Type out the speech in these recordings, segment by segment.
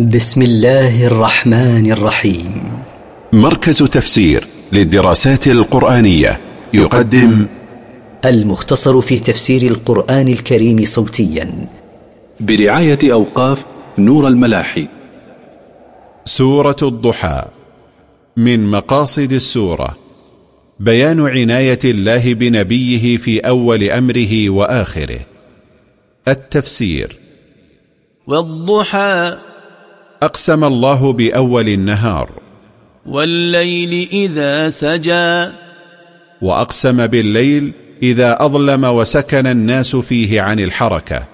بسم الله الرحمن الرحيم. مركز تفسير للدراسات القرآنية يقدم المختصر في تفسير القرآن الكريم صوتيا. برعاية أوقاف نور الملاحي. سورة الضحى. من مقاصد السورة. بيان عناية الله بنبيه في أول أمره وآخره. التفسير. والضحى أقسم الله بأول النهار. والليل إذا سجى. وأقسم بالليل إذا أظلم وسكن الناس فيه عن الحركة.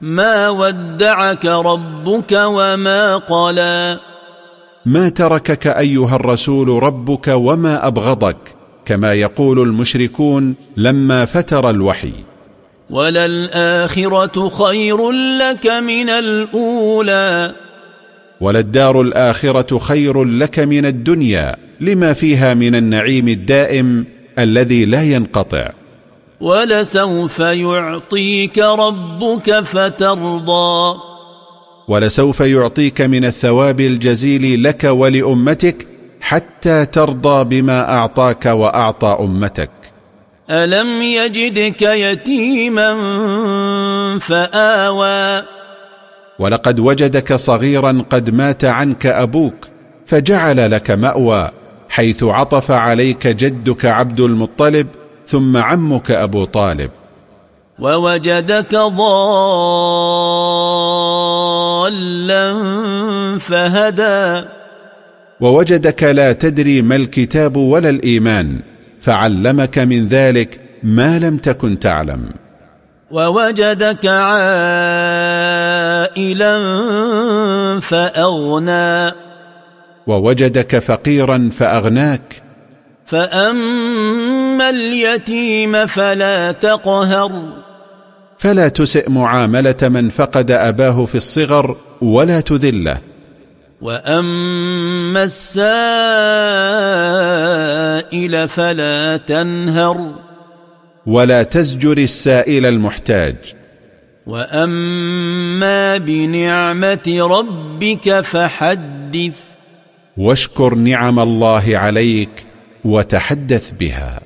ما ودعك ربك وما قلى. ما تركك أيها الرسول ربك وما أبغضك كما يقول المشركون لما فتر الوحي. وللآخرة خير لك من الأولى. وللدار الآخرة خير لك من الدنيا لما فيها من النعيم الدائم الذي لا ينقطع. ولسوف يعطيك ربك فترضى. ولسوف يعطيك من الثواب الجزيل لك ولأمتك حتى ترضى بما أعطاك وأعطى أمتك. ألم يجدك يتيما فآوى. ولقد وجدك صغيرا قد مات عنك أبوك فجعل لك مأوى حيث عطف عليك جدك عبد المطلب ثم عمك أبو طالب. ووجدك ضالا فهدى. ووجدك لا تدري ما الكتاب ولا الإيمان فعلمك من ذلك ما لم تكن تعلم. ووجدك عائلا فأغنى. ووجدك فقيرا فأغناك. فأما اليتيم فلا تقهر. فلا تسئ معاملة من فقد أباه في الصغر ولا تذله. وأما السائل فلا تنهر. ولا تزجر السائل المحتاج. وأما بنعمة ربك فحدث. واشكر نعم الله عليك وتحدث بها.